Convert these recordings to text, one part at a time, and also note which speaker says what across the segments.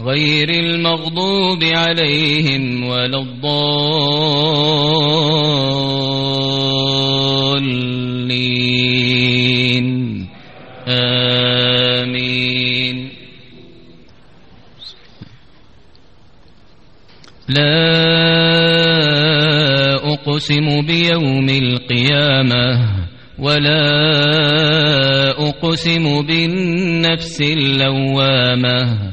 Speaker 1: غير المغضوب عليهم ولا الضالين. آمين. لا أقسم بيوم القيامة ولا أقسم بالنفس اللوامة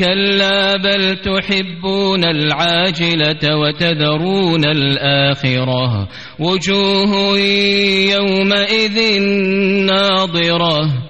Speaker 1: كلا بل تحبون العاجلة وتذرون الآخرة. وجوه يومئذ ناظرة.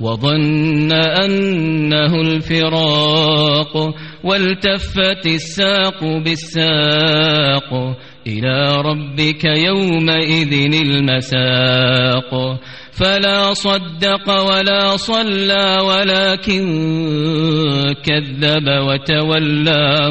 Speaker 1: وظن أنه الفراق والتفت الساق بالساق إلى ربك يومئذ المساق فلا صدق ولا صلى ولكن كذب وتولى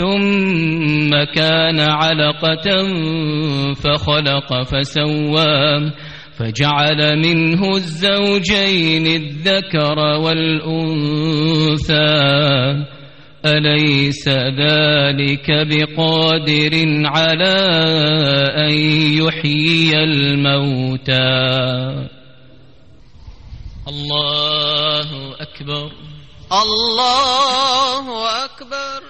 Speaker 1: ثم كان علقة فخلق فسوى فجعل منه الزوجين الذكر والأنثى. أليس ذلك بقادر على أن يحيي الموتى؟ الله أكبر.
Speaker 2: الله أكبر.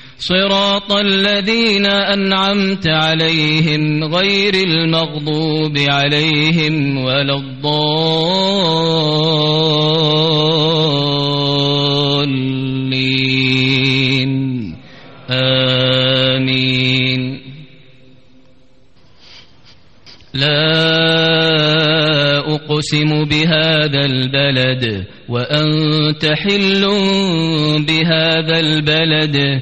Speaker 1: صراط الذين أنعمت عليهم غير المغضوب عليهم ولا الضالين. آمين. لا أقسم بهذا البلد وأنت حل بهذا البلد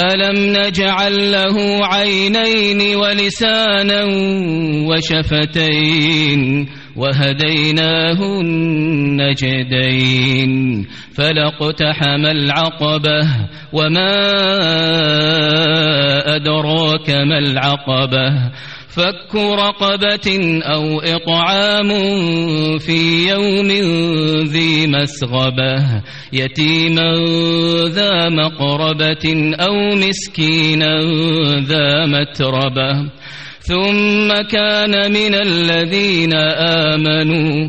Speaker 1: ألم نجعل له عينين ولسانا وشفتين وهديناه النجدين فلاقتحم العقبة وما أدراك ما العقبة فك رقبة أو إطعام في يوم ذي مسغبة يتيما ذا مقربة أو مسكينا ذا متربة. ثم كان من الذين آمنوا